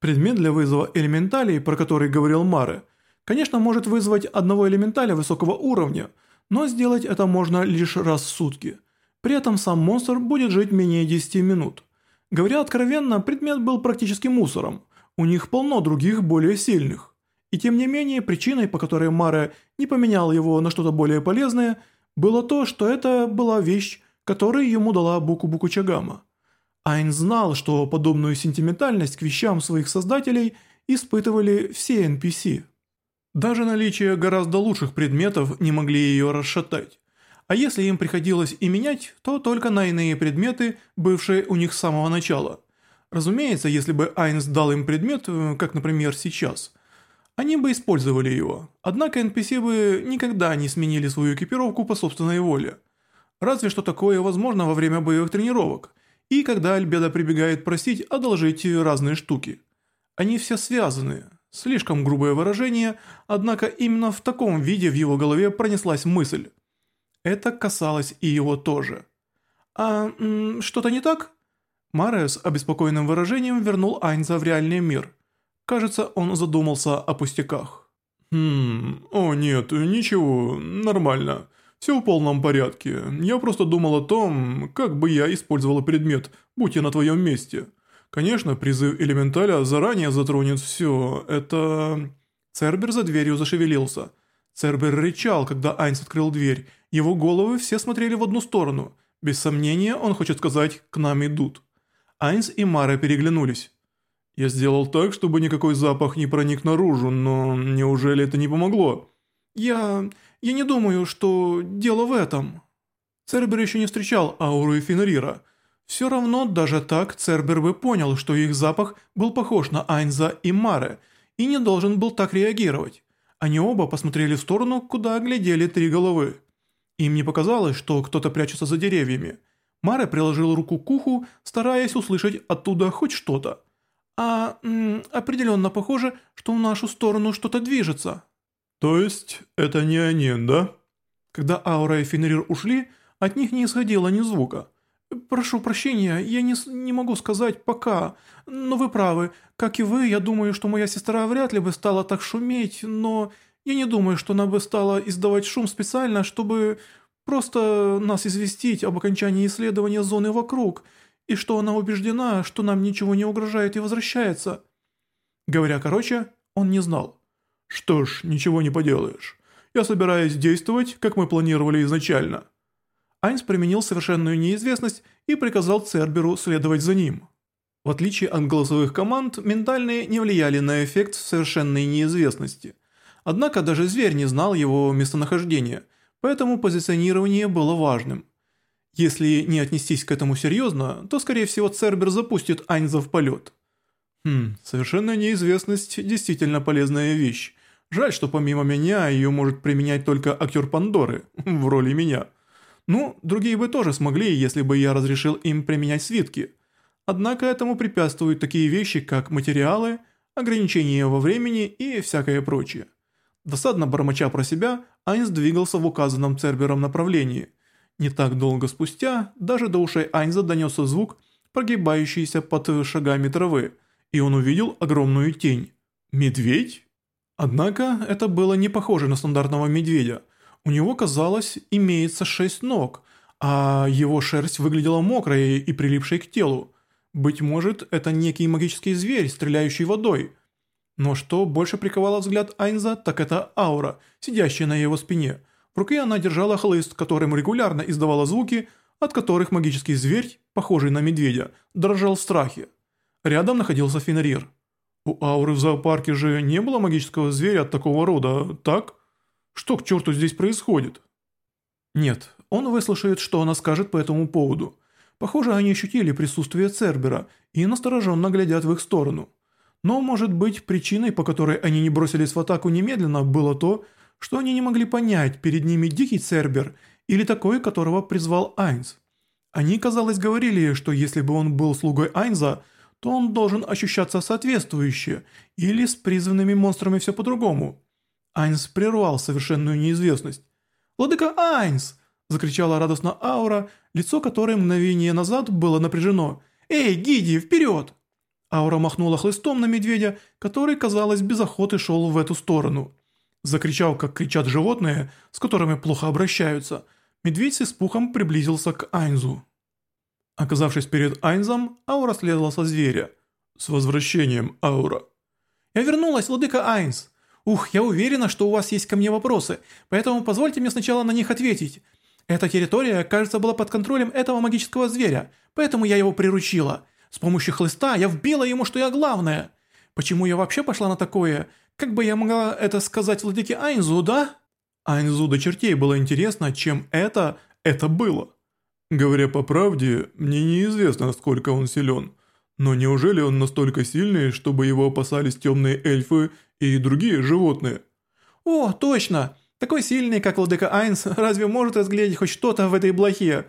Предмет для вызова элементалей, про который говорил Маре, конечно может вызвать одного элементаля высокого уровня, но сделать это можно лишь раз в сутки. При этом сам монстр будет жить менее 10 минут. Говоря откровенно, предмет был практически мусором. У них полно других более сильных. И тем не менее, причиной, по которой Маре не поменял его на что-то более полезное, было то, что это была вещь, которую ему дала Буку-Буку Чагама. Айн знал, что подобную сентиментальность к вещам своих создателей испытывали все NPC. Даже наличие гораздо лучших предметов не могли ее расшатать. А если им приходилось и менять, то только на иные предметы, бывшие у них с самого начала. Разумеется, если бы Айнс дал им предмет, э, как, например, сейчас, они бы использовали его. Однако NPC бы никогда не сменили свою экипировку по собственной воле. Разве что такое возможно во время боевых тренировок, и когда Альбеда прибегает просить одолжить разные штуки. Они все связаны. Слишком грубое выражение, однако именно в таком виде в его голове пронеслась мысль. Это касалось и его тоже. «А что-то не так?» Маре с обеспокоенным выражением вернул Айнза в реальный мир. Кажется, он задумался о пустяках. «Хм... О нет, ничего, нормально. Все в полном порядке. Я просто думал о том, как бы я использовал предмет, будь я на твоем месте. Конечно, призыв элементаля заранее затронет все. Это...» Цербер за дверью зашевелился. Цербер рычал, когда Айнс открыл дверь. Его головы все смотрели в одну сторону. Без сомнения, он хочет сказать «к нам идут». Айнс и Мара переглянулись. «Я сделал так, чтобы никакой запах не проник наружу, но неужели это не помогло?» «Я... я не думаю, что дело в этом». Цербер еще не встречал ауру и Фенрира. Все равно, даже так, Цербер бы понял, что их запах был похож на Айнза и Маре, и не должен был так реагировать. Они оба посмотрели в сторону, куда глядели три головы. Им не показалось, что кто-то прячется за деревьями. Маре приложил руку к уху, стараясь услышать оттуда хоть что-то. «А, определенно похоже, что в нашу сторону что-то движется». «То есть, это не они, да?» Когда Аура и Фенрир ушли, от них не исходило ни звука. «Прошу прощения, я не, не могу сказать пока, но вы правы. Как и вы, я думаю, что моя сестра вряд ли бы стала так шуметь, но я не думаю, что она бы стала издавать шум специально, чтобы просто нас известить об окончании исследования зоны вокруг, и что она убеждена, что нам ничего не угрожает и возвращается». Говоря короче, он не знал. «Что ж, ничего не поделаешь. Я собираюсь действовать, как мы планировали изначально». Айнс применил совершенную неизвестность и приказал Церберу следовать за ним. В отличие от голосовых команд, ментальные не влияли на эффект совершенной неизвестности. Однако даже зверь не знал его местонахождения, поэтому позиционирование было важным. Если не отнестись к этому серьезно, то скорее всего Цербер запустит Айнза в полет. Хм, совершенная неизвестность действительно полезная вещь. Жаль, что помимо меня ее может применять только актер Пандоры, в роли меня. Ну, другие бы тоже смогли, если бы я разрешил им применять свитки. Однако этому препятствуют такие вещи, как материалы, ограничения во времени и всякое прочее. Досадно бормоча про себя, Айнс двигался в указанном Цербером направлении. Не так долго спустя, даже до ушей Айнза донесся звук, прогибающийся под шагами травы, и он увидел огромную тень. «Медведь?» Однако это было не похоже на стандартного медведя – у него, казалось, имеется шесть ног, а его шерсть выглядела мокрой и прилипшей к телу. Быть может, это некий магический зверь, стреляющий водой. Но что больше приковало взгляд Айнза, так это аура, сидящая на его спине. В руке она держала хлыст, которым регулярно издавала звуки, от которых магический зверь, похожий на медведя, дрожал в страхе. Рядом находился Фенрир. У ауры в зоопарке же не было магического зверя от такого рода, так? Что к черту здесь происходит? Нет, он выслушает, что она скажет по этому поводу. Похоже, они ощутили присутствие Цербера и настороженно глядят в их сторону. Но, может быть, причиной, по которой они не бросились в атаку немедленно, было то, что они не могли понять, перед ними дикий Цербер или такой, которого призвал Айнз. Они, казалось, говорили, что если бы он был слугой Айнза, то он должен ощущаться соответствующе, или с призванными монстрами все по-другому. Айнс прервал совершенную неизвестность. «Владыка Айнс!» – закричала радостно Аура, лицо которой мгновение назад было напряжено. «Эй, Гиди, вперед!» Аура махнула хлыстом на медведя, который, казалось, без охоты шел в эту сторону. Закричал, как кричат животные, с которыми плохо обращаются. Медведь с испухом приблизился к Айнзу. Оказавшись перед Айнзом, Аура следовала со зверя. «С возвращением, Аура!» «Я вернулась, владыка Айнз! Ух, я уверена, что у вас есть ко мне вопросы, поэтому позвольте мне сначала на них ответить. Эта территория, кажется, была под контролем этого магического зверя, поэтому я его приручила. С помощью хлыста я вбила ему, что я главная. Почему я вообще пошла на такое? Как бы я могла это сказать владыке Айнзу, да?» Айнзу до чертей было интересно, чем это, это было. Говоря по правде, мне неизвестно, насколько он силен. Но неужели он настолько сильный, чтобы его опасались темные эльфы и другие животные? О, точно! Такой сильный, как владыка Айнс, разве может разглядеть хоть что-то в этой блохе?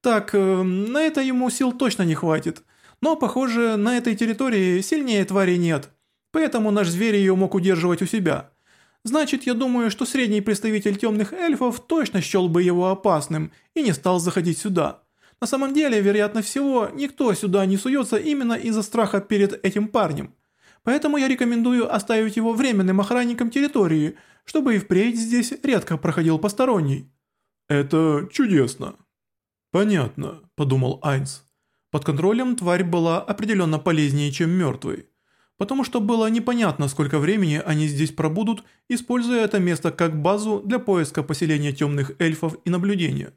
Так, э, на это ему сил точно не хватит. Но, похоже, на этой территории сильнее твари нет. Поэтому наш зверь ее мог удерживать у себя. Значит, я думаю, что средний представитель темных эльфов точно счел бы его опасным и не стал заходить сюда. На самом деле, вероятно всего, никто сюда не суется именно из-за страха перед этим парнем. Поэтому я рекомендую оставить его временным охранником территории, чтобы и впредь здесь редко проходил посторонний». «Это чудесно». «Понятно», – подумал Айнс. Под контролем тварь была определенно полезнее, чем мертвый потому что было непонятно, сколько времени они здесь пробудут, используя это место как базу для поиска поселения темных эльфов и наблюдения.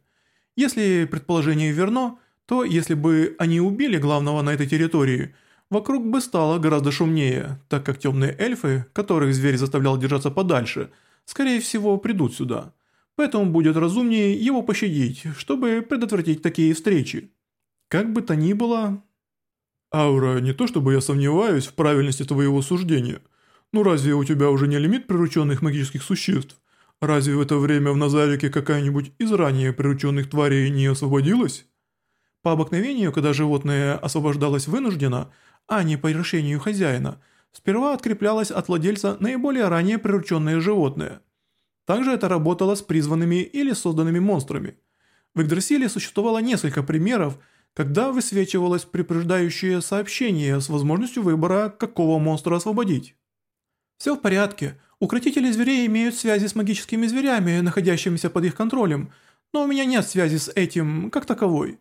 Если предположение верно, то если бы они убили главного на этой территории, вокруг бы стало гораздо шумнее, так как темные эльфы, которых зверь заставлял держаться подальше, скорее всего придут сюда. Поэтому будет разумнее его пощадить, чтобы предотвратить такие встречи. Как бы то ни было, «Аура, не то чтобы я сомневаюсь в правильности твоего суждения. Ну разве у тебя уже не лимит прирученных магических существ? Разве в это время в Назарике какая-нибудь из ранее прирученных тварей не освободилась?» По обыкновению, когда животное освобождалось вынужденно, а не по решению хозяина, сперва откреплялось от владельца наиболее ранее прирученное животное. Также это работало с призванными или созданными монстрами. В Игдрасиле существовало несколько примеров, когда высвечивалось предупреждающее сообщение с возможностью выбора, какого монстра освободить. Все в порядке, укротители зверей имеют связи с магическими зверями, находящимися под их контролем, но у меня нет связи с этим, как таковой.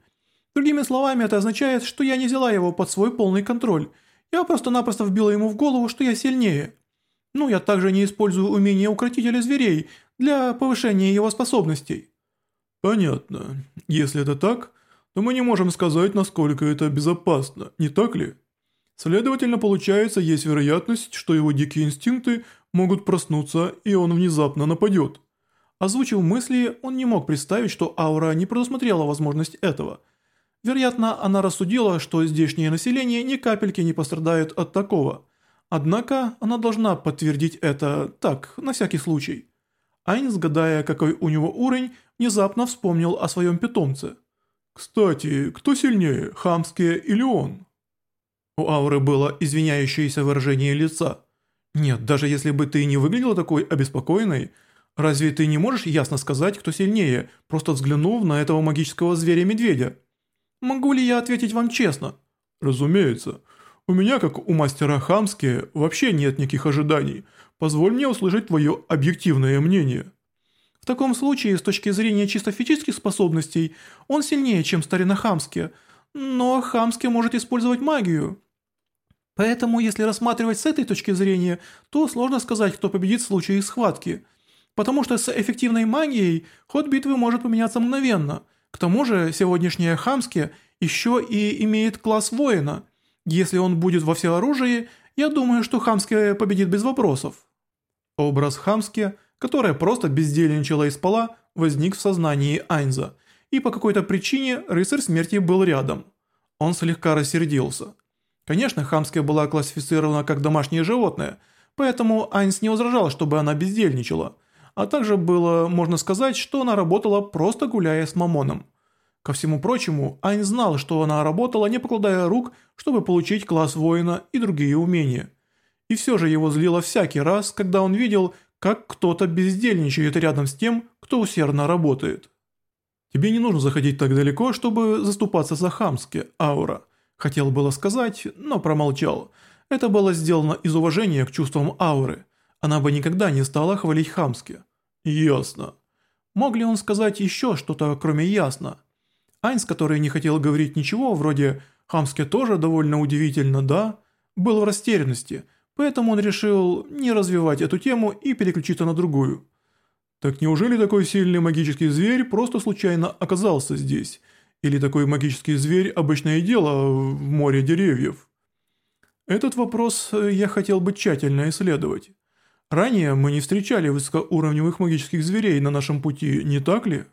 Другими словами, это означает, что я не взяла его под свой полный контроль, я просто-напросто вбила ему в голову, что я сильнее. Ну, я также не использую умение укротителя зверей для повышения его способностей. Понятно. Если это так, то мы не можем сказать, насколько это безопасно, не так ли? Следовательно, получается, есть вероятность, что его дикие инстинкты могут проснуться, и он внезапно нападет. Озвучив мысли, он не мог представить, что аура не предусмотрела возможность этого. Вероятно, она рассудила, что здешнее население ни капельки не пострадает от такого. Однако, она должна подтвердить это так, на всякий случай. Айнс, гадая, какой у него уровень, внезапно вспомнил о своем питомце. «Кстати, кто сильнее, Хамские или он?» У Ауры было извиняющееся выражение лица. «Нет, даже если бы ты не выглядела такой обеспокоенной, разве ты не можешь ясно сказать, кто сильнее, просто взглянув на этого магического зверя-медведя? Могу ли я ответить вам честно?» «Разумеется. У меня, как у мастера Хамские, вообще нет никаких ожиданий. Позволь мне услышать твое объективное мнение». В таком случае, с точки зрения чисто физических способностей, он сильнее, чем старина Хамски, но Хамски может использовать магию. Поэтому, если рассматривать с этой точки зрения, то сложно сказать, кто победит в случае схватки. Потому что с эффективной магией ход битвы может поменяться мгновенно. К тому же, сегодняшняя Хамски еще и имеет класс воина. Если он будет во всеоружии, я думаю, что Хамски победит без вопросов. Образ Хамски – которая просто бездельничала и спала, возник в сознании Айнза, и по какой-то причине рыцарь смерти был рядом. Он слегка рассердился. Конечно, хамская была классифицирована как домашнее животное, поэтому Айнс не возражал, чтобы она бездельничала, а также было можно сказать, что она работала просто гуляя с Мамоном. Ко всему прочему, Айн знал, что она работала, не покладая рук, чтобы получить класс воина и другие умения. И все же его злило всякий раз, когда он видел, как кто-то бездельничает рядом с тем, кто усердно работает. Тебе не нужно заходить так далеко, чтобы заступаться за Хамски, Аура. Хотел было сказать, но промолчал. Это было сделано из уважения к чувствам ауры. Она бы никогда не стала хвалить Хамски. Ясно. Мог ли он сказать еще что-то, кроме ясно? Айнс, который не хотел говорить ничего, вроде «Хамске тоже довольно удивительно, да?» был в растерянности, поэтому он решил не развивать эту тему и переключиться на другую. Так неужели такой сильный магический зверь просто случайно оказался здесь? Или такой магический зверь – обычное дело в море деревьев? Этот вопрос э, я хотел бы тщательно исследовать. Ранее мы не встречали высокоуровневых магических зверей на нашем пути, не так ли?